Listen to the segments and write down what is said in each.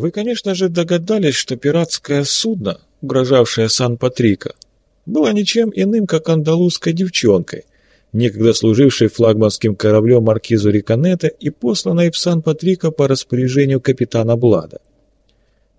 Вы, конечно же, догадались, что пиратское судно, угрожавшее Сан-Патрика, было ничем иным, как андалузской девчонкой, некогда служившей флагманским кораблем маркизу Риконета и посланной в Сан-Патрика по распоряжению капитана Блада.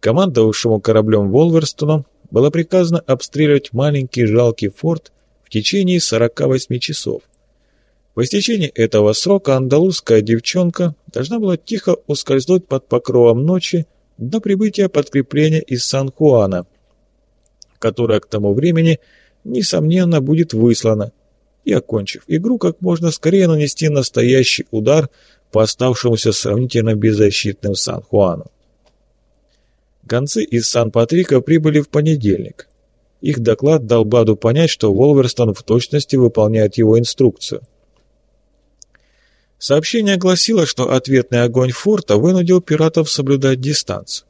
Командовавшему кораблем Волверстоном было приказано обстреливать маленький жалкий форт в течение 48 часов. По истечении этого срока андалузская девчонка должна была тихо ускользнуть под покровом ночи до прибытия подкрепления из Сан-Хуана, которое к тому времени, несомненно, будет выслано, и, окончив игру, как можно скорее нанести настоящий удар по оставшемуся сравнительно беззащитным Сан-Хуану. Гонцы из Сан-Патрика прибыли в понедельник. Их доклад дал Баду понять, что Волверстон в точности выполняет его инструкцию. Сообщение гласило, что ответный огонь форта вынудил пиратов соблюдать дистанцию.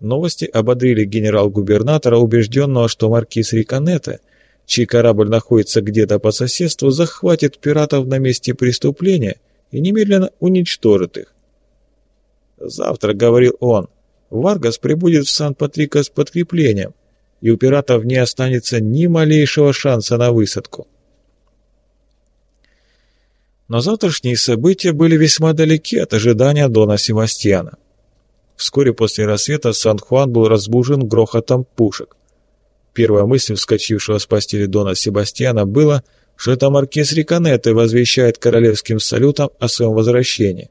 Новости ободрили генерал-губернатора, убежденного, что маркиз Риконете, чей корабль находится где-то по соседству, захватит пиратов на месте преступления и немедленно уничтожит их. «Завтра», — говорил он, — «Варгас прибудет в Сан-Патрико с подкреплением, и у пиратов не останется ни малейшего шанса на высадку». Но завтрашние события были весьма далеки от ожидания Дона Севастьяна. Вскоре после рассвета Сан-Хуан был разбужен грохотом пушек. Первая мысль вскочившего с постели Дона Себастьяна была, что это маркиз Риконетте возвещает королевским салютом о своем возвращении.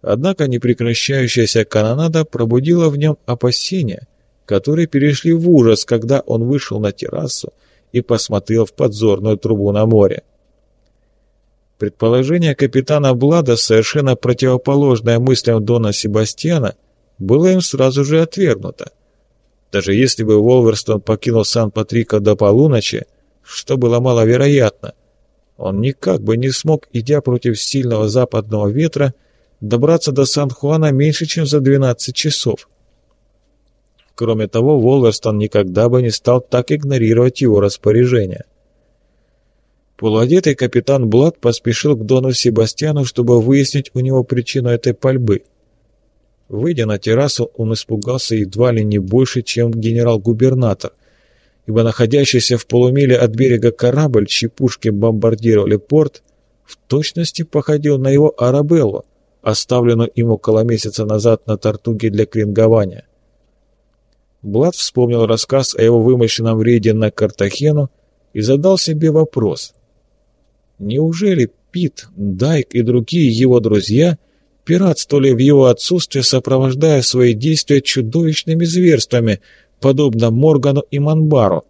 Однако непрекращающаяся канонада пробудила в нем опасения, которые перешли в ужас, когда он вышел на террасу и посмотрел в подзорную трубу на море. Предположение капитана Блада, совершенно противоположное мыслям Дона Себастьяна, было им сразу же отвергнуто. Даже если бы Волверстон покинул Сан-Патрика до полуночи, что было маловероятно, он никак бы не смог, идя против сильного западного ветра, добраться до Сан-Хуана меньше, чем за 12 часов. Кроме того, Волверстон никогда бы не стал так игнорировать его распоряжение. Полуодетый капитан Блад поспешил к Дону Себастьяну, чтобы выяснить у него причину этой пальбы. Выйдя на террасу, он испугался едва ли не больше, чем генерал-губернатор, ибо находящийся в полумиле от берега корабль, чьи пушки бомбардировали порт, в точности походил на его Арабеллу, оставленную им около месяца назад на тортуге для крингования. Блад вспомнил рассказ о его вымышленном рейде на Картахену и задал себе вопрос, Неужели Пит, Дайк и другие его друзья пиратствовали в его отсутствие, сопровождая свои действия чудовищными зверствами, подобно Моргану и Манбару?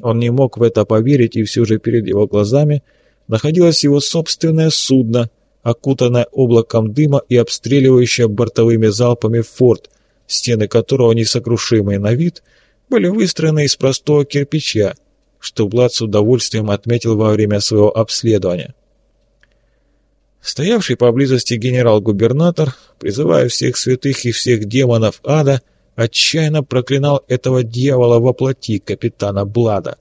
Он не мог в это поверить, и все же перед его глазами находилось его собственное судно, окутанное облаком дыма и обстреливающее бортовыми залпами форт, стены которого, несокрушимые на вид, были выстроены из простого кирпича, что Блад с удовольствием отметил во время своего обследования. Стоявший поблизости генерал-губернатор, призывая всех святых и всех демонов ада, отчаянно проклинал этого дьявола во плоти капитана Блада.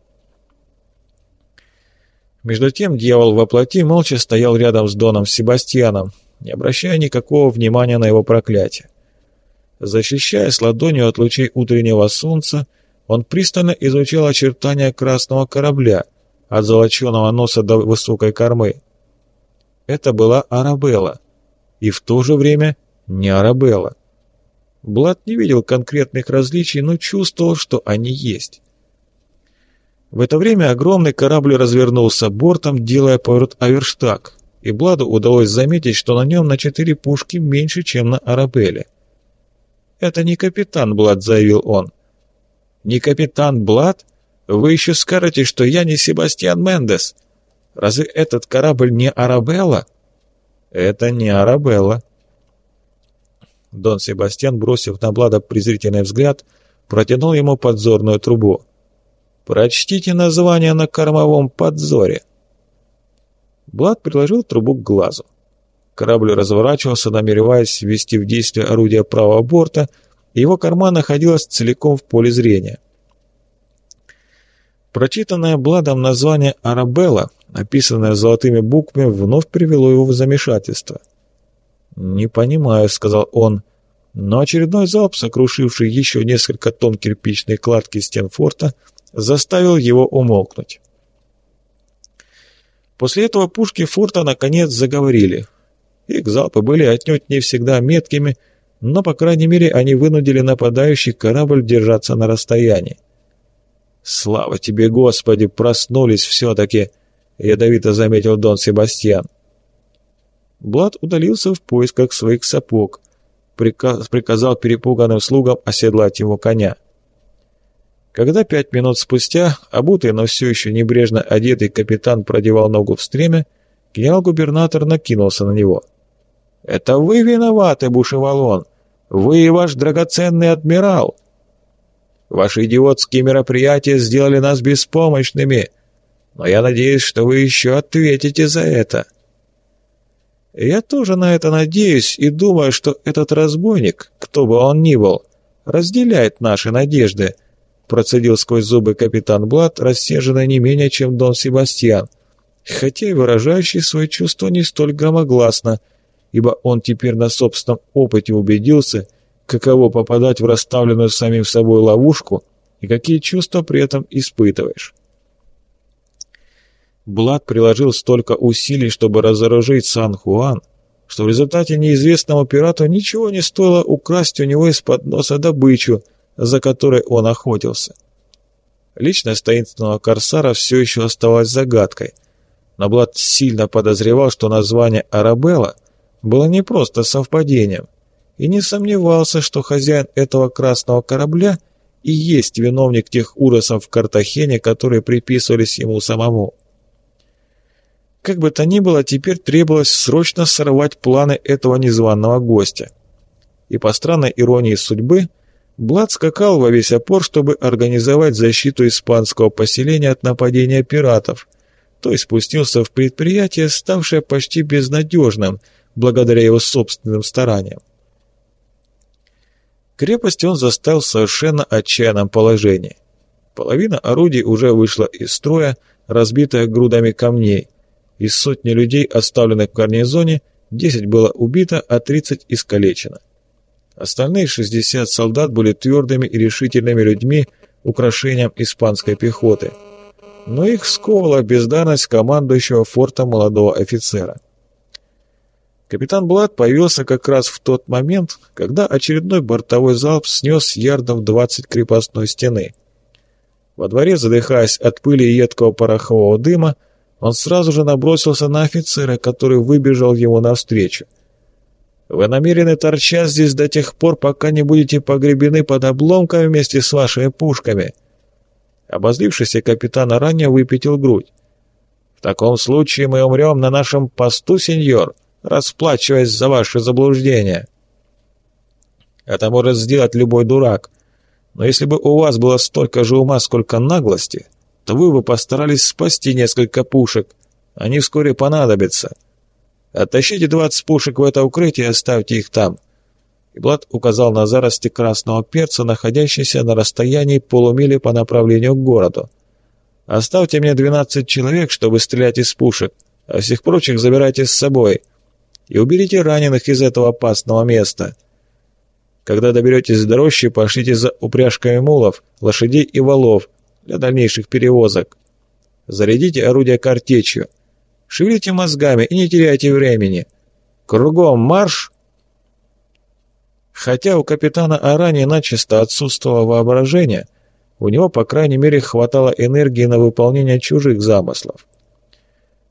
Между тем дьявол во плоти молча стоял рядом с Доном Себастьяном, не обращая никакого внимания на его проклятие. Защищаясь ладонью от лучей утреннего солнца, он пристально изучал очертания красного корабля, от золоченого носа до высокой кормы. Это была Арабелла, и в то же время не Арабелла. Блад не видел конкретных различий, но чувствовал, что они есть. В это время огромный корабль развернулся бортом, делая поворот Аверштаг, и Бладу удалось заметить, что на нем на четыре пушки меньше, чем на Арабелле. «Это не капитан Блад», — заявил он не капитан Блад, вы еще скажете, что я не Себастьян Мендес. Разве этот корабль не Арабелла? Это не Арабелла. Дон Себастьян, бросив на Блада презрительный взгляд, протянул ему подзорную трубу. «Прочтите название на кормовом подзоре». Блад приложил трубу к глазу. Корабль разворачивался, намереваясь ввести в действие орудие правого борта — его корма находилась целиком в поле зрения. Прочитанное Бладом название «Арабелла», написанное золотыми буквами, вновь привело его в замешательство. «Не понимаю», — сказал он, но очередной залп, сокрушивший еще несколько тонн кирпичной кладки стен форта, заставил его умолкнуть. После этого пушки форта наконец заговорили. Их залпы были отнюдь не всегда меткими, но, по крайней мере, они вынудили нападающий корабль держаться на расстоянии. «Слава тебе, Господи, проснулись все-таки!» — ядовито заметил Дон Себастьян. Блад удалился в поисках своих сапог, приказ, приказал перепуганным слугам оседлать его коня. Когда пять минут спустя, обутый, но все еще небрежно одетый капитан продевал ногу в стремя, генерал-губернатор накинулся на него. «Это вы виноваты, Бушевалон! Вы и ваш драгоценный адмирал! Ваши идиотские мероприятия сделали нас беспомощными, но я надеюсь, что вы еще ответите за это». Я тоже на это надеюсь и думаю, что этот разбойник, кто бы он ни был, разделяет наши надежды, процедил сквозь зубы капитан Блад, рассерженный не менее, чем Дон Себастьян, хотя и выражающий свои чувства не столь громогласно, ибо он теперь на собственном опыте убедился, каково попадать в расставленную самим собой ловушку и какие чувства при этом испытываешь. Блад приложил столько усилий, чтобы разоружить Сан-Хуан, что в результате неизвестному пирату ничего не стоило украсть у него из-под носа добычу, за которой он охотился. Личность таинственного корсара все еще оставалась загадкой, но Блад сильно подозревал, что название «Арабелла» было не просто совпадением, и не сомневался, что хозяин этого красного корабля и есть виновник тех ужасов в Картахене, которые приписывались ему самому. Как бы то ни было, теперь требовалось срочно сорвать планы этого незваного гостя. И по странной иронии судьбы, Блад скакал во весь опор, чтобы организовать защиту испанского поселения от нападения пиратов, то есть спустился в предприятие, ставшее почти безнадежным, благодаря его собственным стараниям. Крепость он застал в совершенно отчаянном положении. Половина орудий уже вышла из строя, разбитая грудами камней, из сотни людей, оставленных в гарнизоне, 10 было убито, а 30 искалечено. Остальные 60 солдат были твердыми и решительными людьми, украшением испанской пехоты. Но их сковала бездарность командующего форта молодого офицера. Капитан Блад появился как раз в тот момент, когда очередной бортовой залп снес ярдов 20 крепостной стены. Во дворе, задыхаясь от пыли и едкого порохового дыма, он сразу же набросился на офицера, который выбежал ему навстречу. «Вы намерены торчать здесь до тех пор, пока не будете погребены под обломками вместе с вашими пушками». Обозлившийся капитан ранее выпятил грудь. «В таком случае мы умрем на нашем посту, сеньор, расплачиваясь за ваше заблуждение». «Это может сделать любой дурак. Но если бы у вас было столько же ума, сколько наглости, то вы бы постарались спасти несколько пушек. Они вскоре понадобятся. Оттащите двадцать пушек в это укрытие и оставьте их там». И Блад указал на зарости красного перца, находящиеся на расстоянии полумили по направлению к городу. «Оставьте мне двенадцать человек, чтобы стрелять из пушек, а всех прочих забирайте с собой. И уберите раненых из этого опасного места. Когда доберетесь до рощи, пошлите за упряжками мулов, лошадей и валов, для дальнейших перевозок. Зарядите орудие картечью. Шевелите мозгами и не теряйте времени. Кругом марш!» Хотя у капитана Арани начисто отсутствовало воображение, у него, по крайней мере, хватало энергии на выполнение чужих замыслов.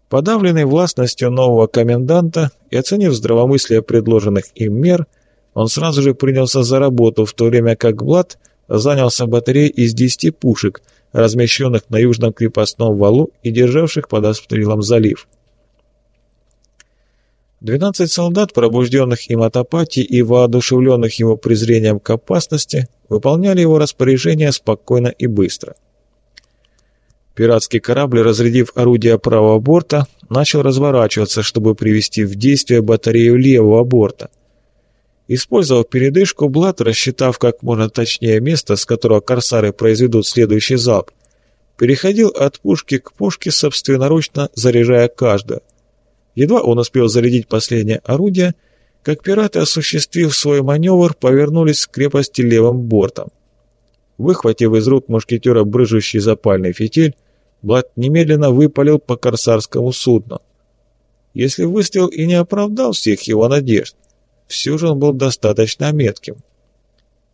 Подавленный властностью нового коменданта и оценив здравомыслие предложенных им мер, он сразу же принялся за работу, в то время как Блад занялся батареей из десяти пушек, размещенных на южном крепостном валу и державших под обстрелом залив. Двенадцать солдат, пробужденных им от апатии и воодушевленных его презрением к опасности, выполняли его распоряжение спокойно и быстро. Пиратский корабль, разрядив орудия правого борта, начал разворачиваться, чтобы привести в действие батарею левого борта – Использовав передышку, Блад, рассчитав как можно точнее место, с которого корсары произведут следующий залп, переходил от пушки к пушке, собственноручно заряжая каждую. Едва он успел зарядить последнее орудие, как пираты, осуществив свой маневр, повернулись к крепости левым бортом. Выхватив из рук мушкетера брыжущий запальный фитиль, Блад немедленно выпалил по корсарскому судну. Если выстрел и не оправдал всех его надежд, все же он был достаточно метким.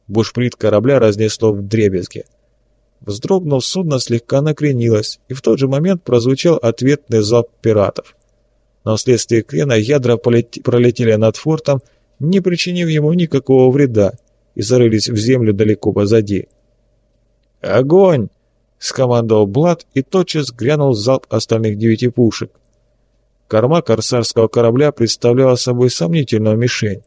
Бушприт корабля разнесло в дребезге. Вздрогнув, судно слегка накренилось, и в тот же момент прозвучал ответный залп пиратов. Но вследствие крена ядра пролетели над фортом, не причинив ему никакого вреда, и зарылись в землю далеко позади. «Огонь!» — скомандовал Блад, и тотчас грянул залп остальных девяти пушек. Корма корсарского корабля представляла собой сомнительную мишень,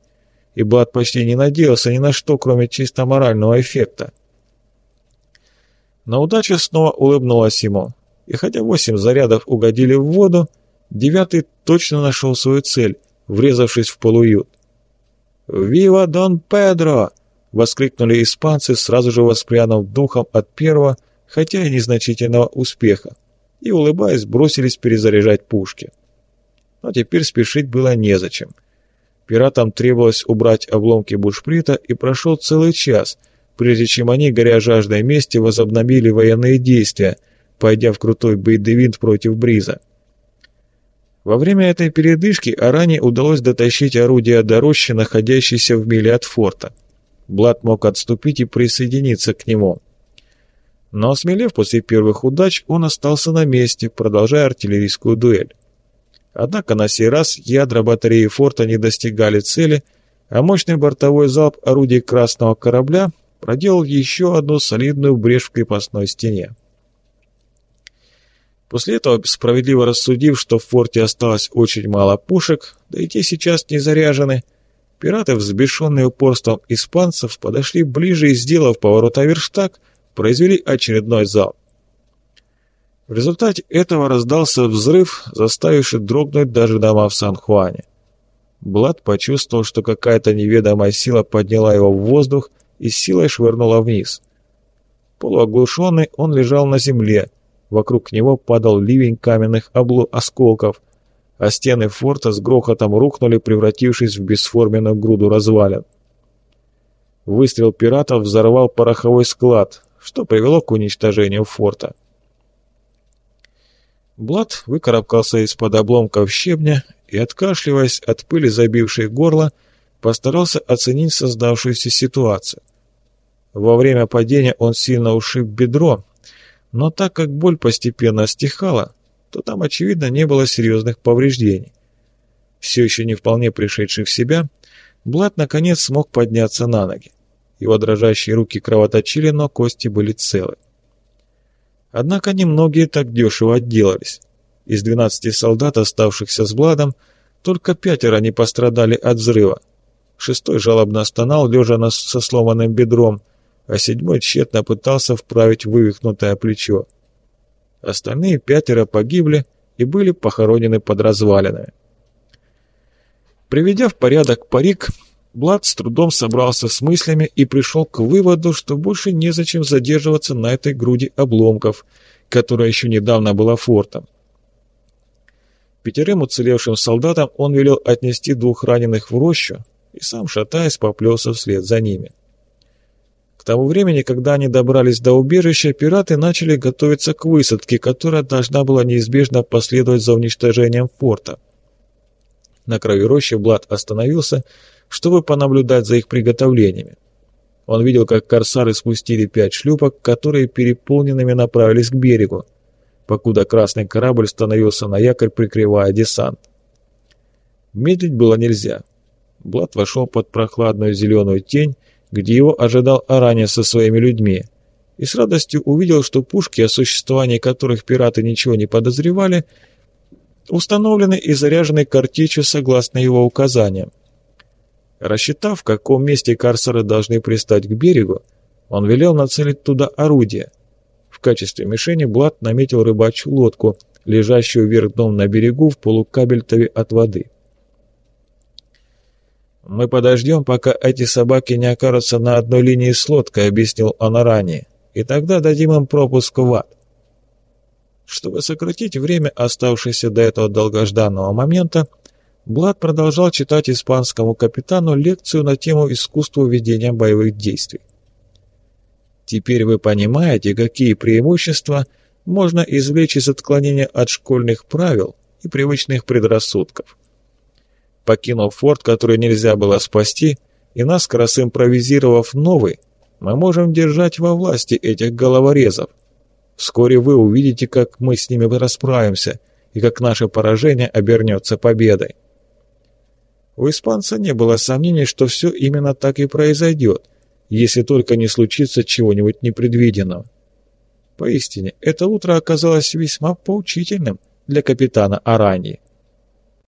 и Блад почти не надеялся ни на что, кроме чисто морального эффекта. Но удача снова улыбнулась ему, и хотя восемь зарядов угодили в воду, девятый точно нашел свою цель, врезавшись в полуют. «Вива Дон Педро!» — воскликнули испанцы, сразу же воспрянув духом от первого, хотя и незначительного успеха, и, улыбаясь, бросились перезаряжать пушки. Но теперь спешить было незачем. Пиратам требовалось убрать обломки бушприта, и прошел целый час — прежде чем они, горя жаждой мести, возобновили военные действия, пойдя в крутой бейдевинт против Бриза. Во время этой передышки Аране удалось дотащить орудие до рощи, находящейся в миле от форта. Блад мог отступить и присоединиться к нему. Но осмелев после первых удач, он остался на месте, продолжая артиллерийскую дуэль. Однако на сей раз ядра батареи форта не достигали цели, а мощный бортовой залп орудий красного корабля проделал еще одну солидную брешь в крепостной стене. После этого, справедливо рассудив, что в форте осталось очень мало пушек, да и те сейчас не заряжены, пираты, взбешенные упорством испанцев, подошли ближе и, сделав поворот Аверштаг, произвели очередной залп. В результате этого раздался взрыв, заставивший дрогнуть даже дома в Сан-Хуане. Блад почувствовал, что какая-то неведомая сила подняла его в воздух и силой швырнула вниз. Полуоглушенный он лежал на земле, вокруг него падал ливень каменных облу осколков, а стены форта с грохотом рухнули, превратившись в бесформенную груду развалин. Выстрел пиратов взорвал пороховой склад, что привело к уничтожению форта. Блад выкарабкался из-под обломков щебня и, откашливаясь от пыли, забившей горло, постарался оценить создавшуюся ситуацию. Во время падения он сильно ушиб бедро, но так как боль постепенно стихала, то там, очевидно, не было серьезных повреждений. Все еще не вполне пришедший в себя, Блад наконец смог подняться на ноги. Его дрожащие руки кровоточили, но кости были целы. Однако немногие так дешево отделались. Из 12 солдат, оставшихся с Бладом, только пятеро не пострадали от взрыва. Шестой жалобно стонал, лежа со сломанным бедром, а седьмой тщетно пытался вправить вывихнутое плечо. Остальные пятеро погибли и были похоронены под развалинами. Приведя в порядок парик, Блад с трудом собрался с мыслями и пришел к выводу, что больше незачем задерживаться на этой груди обломков, которая еще недавно была фортом. Пятерым уцелевшим солдатам он велел отнести двух раненых в рощу и сам, шатаясь, поплелся вслед за ними. К тому времени, когда они добрались до убежища, пираты начали готовиться к высадке, которая должна была неизбежно последовать за уничтожением форта. На краю рощи Блад остановился, чтобы понаблюдать за их приготовлениями. Он видел, как корсары спустили пять шлюпок, которые переполненными направились к берегу, покуда красный корабль становился на якорь, прикрывая десант. Медлить было нельзя. Блад вошел под прохладную зеленую тень, где его ожидал Аранья со своими людьми, и с радостью увидел, что пушки, о существовании которых пираты ничего не подозревали, установлены и заряжены картечью согласно его указаниям. Рассчитав, в каком месте карсеры должны пристать к берегу, он велел нацелить туда орудие. В качестве мишени Блад наметил рыбачью лодку, лежащую вверх дном на берегу в полукабельтове от воды. «Мы подождем, пока эти собаки не окажутся на одной линии с лодкой», — объяснил он ранее, «и тогда дадим им пропуск в ад». Чтобы сократить время, оставшееся до этого долгожданного момента, Блад продолжал читать испанскому капитану лекцию на тему искусства ведения боевых действий. Теперь вы понимаете, какие преимущества можно извлечь из отклонения от школьных правил и привычных предрассудков. Покинув форт, который нельзя было спасти, и наскоро импровизировав новый, мы можем держать во власти этих головорезов. Вскоре вы увидите, как мы с ними расправимся, и как наше поражение обернется победой. У испанца не было сомнений, что все именно так и произойдет, если только не случится чего-нибудь непредвиденного. Поистине, это утро оказалось весьма поучительным для капитана Араньи.